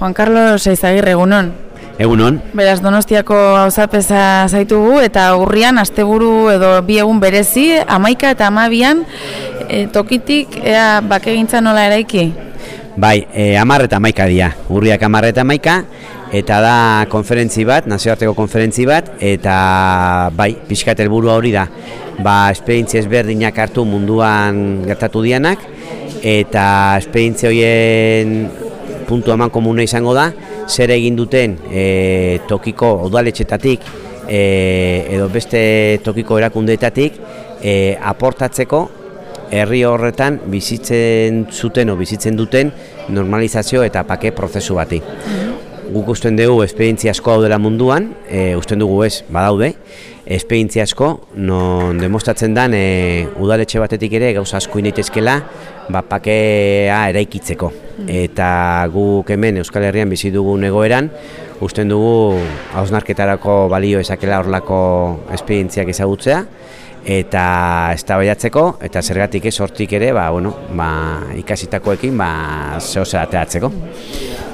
Juan Carlos Eizagirre, egunon. Egunon. Beraz, Donostiako hauzapeza zaitugu eta urrian asteburu edo bi egun berezi, amaika eta amabian e, tokitik ea bakegintza nola eraiki? Bai, e, amar eta amaika dia. Urriak amar eta amaika, eta da konferentzi bat, nazioarteko konferentzi bat, eta bai, pixkat helburua hori da. Ba, esperientzia ezberdinak hartu munduan gertatu dianak, eta esperientzia horien puntu eman komuna izango da, zer egin duten e, tokiko udaletxetatik e, edo beste tokiko erakundeetatik e, aportatzeko herri horretan bizitzen zuten o bizitzen duten normalizazio eta pake prozesu bati. Guk usten dugu esperientzia asko daudela munduan, e, usten dugu ez badaude, esperientzia asko non demostratzen dan e, udaletxe batetik ere gauza asko inaitezkela ba, pakea eraikitzeko. Eta guk hemen Euskal Herrian bizi dugun egoeran, usten dugu hausnarketarako balio ezakela horlako esperientziak ezagutzea, eta eztabaidatzeko eta zergatik ez hortik ere ba, bueno, ba, ikasitakoekin ba, zehose ateatzeko.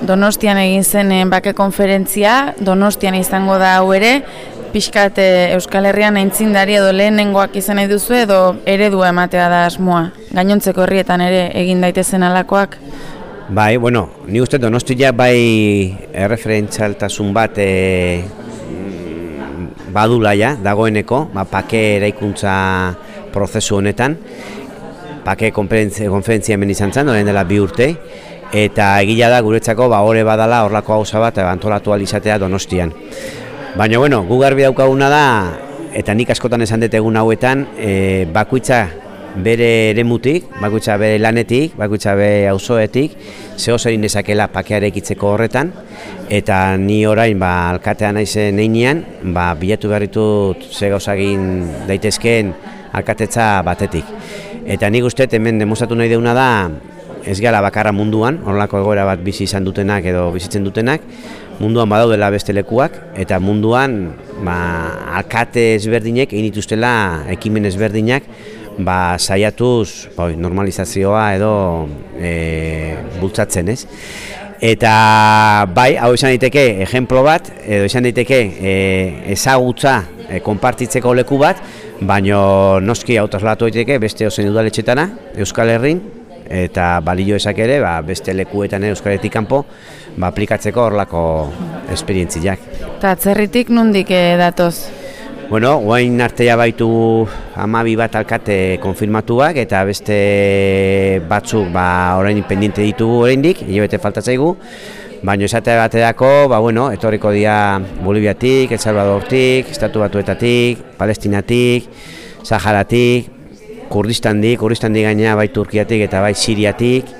Donostian egin zen eh, bake konferentzia, Donostian izango da hau ere, pixkat eh, Euskal Herrian aintzindari edo lehenengoak izan nahi duzu edo eredua ematea da asmoa. Gainontzeko herrietan ere egin daitezen alakoak. Bai, bueno, ni uste Donostia bai erreferentzialtasun bat e, badula ja, dagoeneko, ba, pake eraikuntza prozesu honetan, pake konferentzia hemen izan zen, dela bi urte, eta egila da guretzako ba hore badala horlako gauza bat antolatu izatea Donostian. Baina bueno, gu garbi daukaguna da eta nik askotan esan dut egun hauetan, e, bakuitza bere eremutik, bakuitza bere lanetik, bakuitza bere auzoetik, zeho zerin dezakela pakearekitzeko horretan, eta ni orain ba, alkatea naizen einean, ba, bilatu behar ditut ze gauzagin daitezkeen alkatetza batetik. Eta nik uste hemen demostratu nahi deuna da, ez gara bakarra munduan, horrelako egoera bat bizi izan dutenak edo bizitzen dutenak, munduan badaudela beste lekuak, eta munduan ba, alkate ezberdinek egin dituztela ekimen ezberdinak ba, saiatuz ba, normalizazioa edo e, bultzatzen ez. Eta bai, hau izan daiteke ejemplo bat, edo izan daiteke e, ezagutza e, konpartitzeko leku bat, baino noski autoslatu daiteke beste ozen udaletxetana, Euskal Herrin, eta balio esak ere ba, beste lekuetan euskaretik kanpo ba, aplikatzeko horlako esperientziak. Eta atzerritik nundik eh, datoz? Bueno, guain artea baitu amabi bat alkate konfirmatuak eta beste batzuk ba, orain pendiente ditugu oraindik, hilabete faltatzaigu, baina esate baterako, ba, bueno, etorriko dira Boliviatik, El Salvadortik, Estatu Batuetatik, Palestinatik, Saharatik, Kurdistandik, Kurdistandik gaina bai Turkiatik eta bai Siriatik,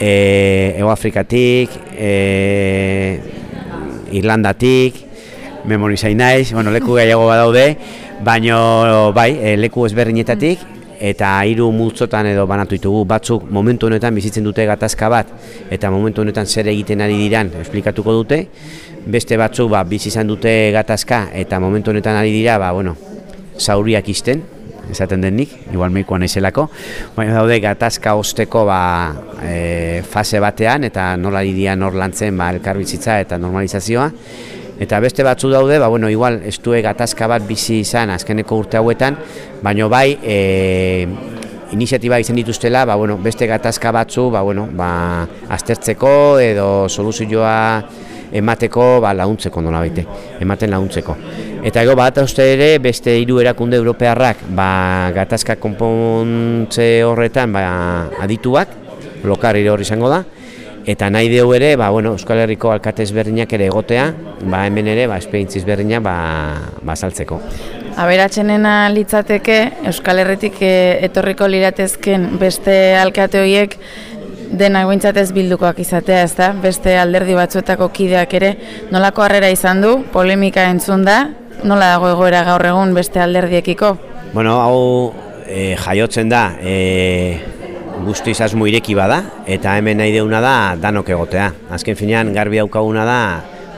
e, Ego Afrikatik, e, Irlandatik, memorizain naiz, bueno, leku gehiago badaude, baino bai, e, leku ezberdinetatik, eta hiru multzotan edo banatu ditugu. Batzuk momentu honetan bizitzen dute gatazka bat eta momentu honetan zer egiten ari diran esplikatuko dute. Beste batzuk ba, bizi izan dute gatazka eta momentu honetan ari dira ba, bueno, zauriak izten esaten denik, igual meikoa naizelako, baina daude gatazka osteko ba, e, fase batean eta nola diria nor lantzen ba, elkarbizitza eta normalizazioa. Eta beste batzu daude, ba, bueno, igual ez gatazka bat bizi izan azkeneko urte hauetan, baina bai e, iniziatiba izan dituztela, ba, bueno, beste gatazka batzu ba, bueno, ba, aztertzeko edo soluzioa emateko ba, launtzeko nola baite, ematen launtzeko. Eta ego bat uste ere beste hiru erakunde europearrak ba, gatazka konpontze horretan ba, adituak, lokarri hori izango da, eta nahi dugu ere ba, bueno, Euskal Herriko alkate ezberdinak ere egotea, ba, hemen ere ba, esperientzi ezberdinak ba, ba, saltzeko. Aberatzenena litzateke Euskal Herritik eh, etorriko liratezken beste alkate horiek denak ez bildukoak izatea, ez da? Beste alderdi batzuetako kideak ere nolako harrera izan du, polemika entzun da, nola dago egoera gaur egun beste alderdiekiko? Bueno, hau e, jaiotzen da, e, guzti izazmo ireki bada, eta hemen nahi deuna da danok egotea. Azken finean, garbi daukaguna da,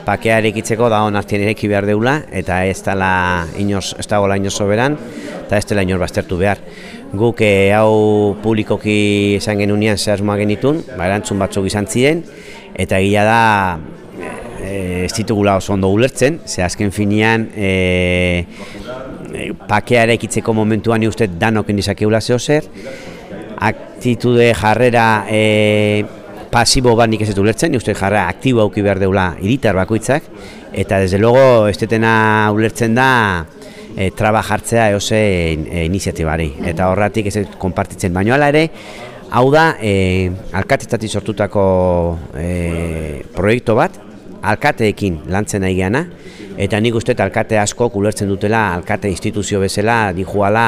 pakea erekitzeko da hon artien ereki behar deula, eta ez dela inoz, ez dagoela inoz soberan, eta ez dela inoz baztertu behar. Guk e, hau publikoki esan genunean zehazmoa genitun, ba, erantzun batzuk izan ziren, eta egia da e, ez ditugula oso ondo ulertzen, ze azken finean e, pakeare ekitzeko momentuan ni uste danok indizakeula zeo zer, aktitude jarrera e, pasibo bat nik ez ulertzen, ni uste jarrera aktibo auki behar deula iritar bakoitzak, eta desde luego ez ulertzen da e, traba jartzea eose e, iniziatibari, eta horratik ez konpartitzen, baino ala ere, hau da, e, alkatetatik sortutako e, proiektu bat, alkateekin lantzen nahi geana, eta nik uste alkate asko ulertzen dutela alkate instituzio bezala dijuala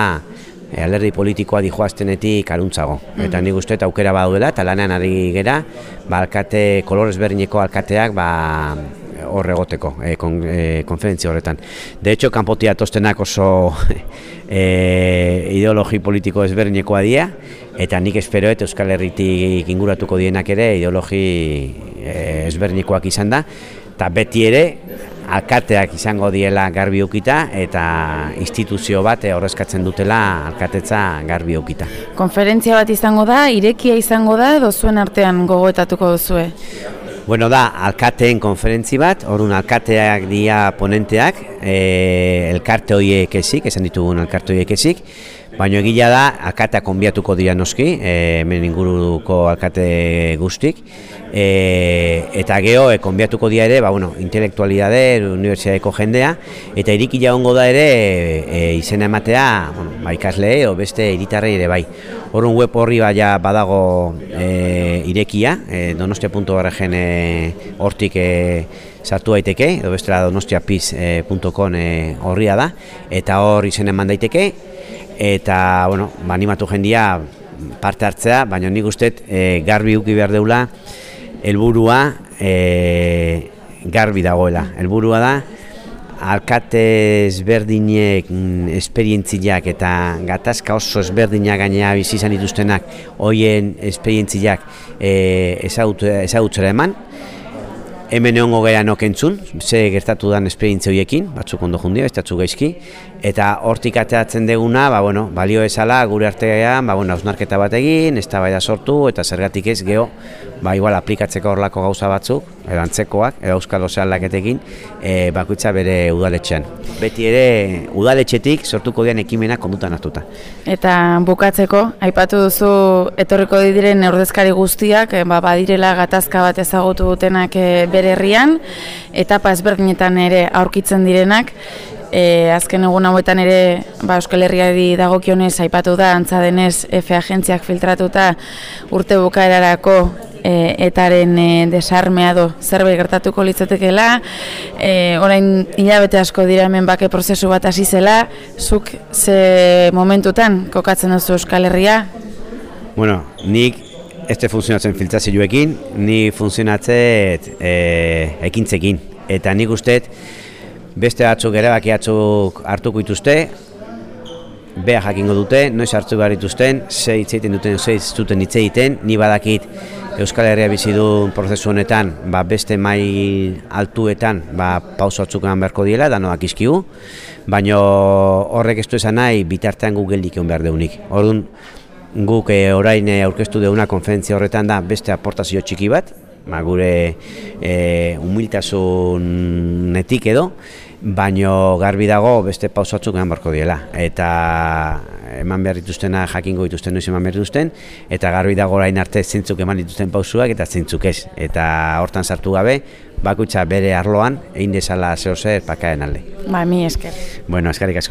alderdi politikoa dijoaztenetik aruntzago. Mm. Eta nik uste aukera baduela eta lanean ari gera, ba, alkate kolorez berdineko alkateak ba, hor egoteko e, kon, e, konferentzia horretan. De hecho, kanpotia tostenak oso e, ideologi politiko ezberdinekoa dira, eta nik espero eta Euskal Herritik inguratuko dienak ere ideologi e, ezberdinekoak izan da, eta beti ere alkateak izango diela garbi ukita eta instituzio bat horrezkatzen dutela alkatetza garbi ukita. Konferentzia bat izango da, irekia izango da edo zuen artean gogoetatuko duzue? Bueno, da, alkateen konferentzi bat, orun alkateak dia ponenteak, e, elkarte horiek ezik, esan ditugun elkarte horiek ezik, baina egila da, alkateak onbiatuko dira noski, e, hemen inguruko alkate guztik, e, eta geho, e, konbiatuko dira ere, ba, bueno, intelektualidade, universiadeko jendea, eta irikila ongo da ere, e, izena ematea, bueno, ba, ikasle, o beste iritarrei ere bai. Horun web horri baia badago e, irekia, e, donostia.orgen e, hortik e, sartu daiteke, edo bestela donostiapiz.com e, horria da, eta hor izen eman daiteke, eta, bueno, ba, animatu jendia parte hartzea, baina nik uste e, garbi uki behar deula, helburua e, garbi dagoela. Helburua da, alkate ezberdinek mm, esperientziak eta gatazka oso ezberdinak gainea bizi izan dituztenak hoien esperientziak e, ezagutzera eman hemen egongo gara nokentzun, ze gertatu dan esperientzia horiekin, batzuk ondo jundia, bestatzu gaizki, eta hortik ateatzen deguna, ba, bueno, balio ezala gure artean, ba, bueno, ausnarketa bat egin, ez da sortu, eta zergatik ez geho, ba, igual aplikatzeko horlako gauza batzuk, edo antzekoak, edo euskal ozean e, bakoitza bere udaletxean. Beti ere, udaletxetik sortuko dian ekimena kondutan hartuta. Eta bukatzeko, aipatu duzu etorriko diren ordezkari guztiak, e, ba, badirela gatazka bat ezagutu dutenak e, bere herrian, etapa ezberdinetan ere aurkitzen direnak, e, azken egun hauetan ere ba, Euskal Herriari dagokionez aipatu da, antza denez F agentziak filtratuta urte bukaerarako e, etaren e, desarmea do zerbait gertatuko litzatekeela, e, orain hilabete asko dira hemen bake prozesu bat hasi zela, zuk ze momentutan kokatzen duzu Euskal Herria? Bueno, nik este funtzionatzen filtrazioekin, ni funtzionatzen e, ekintzekin. Eta nik usteet beste batzuk ere baki batzuk hartuko dituzte, beha jakingo dute, noiz hartu behar dituzten, ze hitzeiten duten, ze duten hitz egiten, ni badakit Euskal Herria bizi du prozesu honetan, ba beste mai altuetan, ba pauso batzuk beharko diela, danoak izkigu, baino horrek ez du esan nahi bitartean gu geldik egon behar deunik. Orduan, guk e, orain eh, aurkeztu deuna konferentzia horretan da beste aportazio txiki bat, ba, gure e, humiltasunetik edo, baino garbi dago beste pausatzuk eman barko diela. Eta eman behar dituztena jakingo dituzten noiz eman behar dituzten, eta garbi dago orain arte zintzuk eman dituzten pausuak eta zintzuk ez. Eta hortan sartu gabe, bakutsa bere arloan, egin dezala zehose pakaen alde. Ba, mi esker. Bueno, eskerrik asko.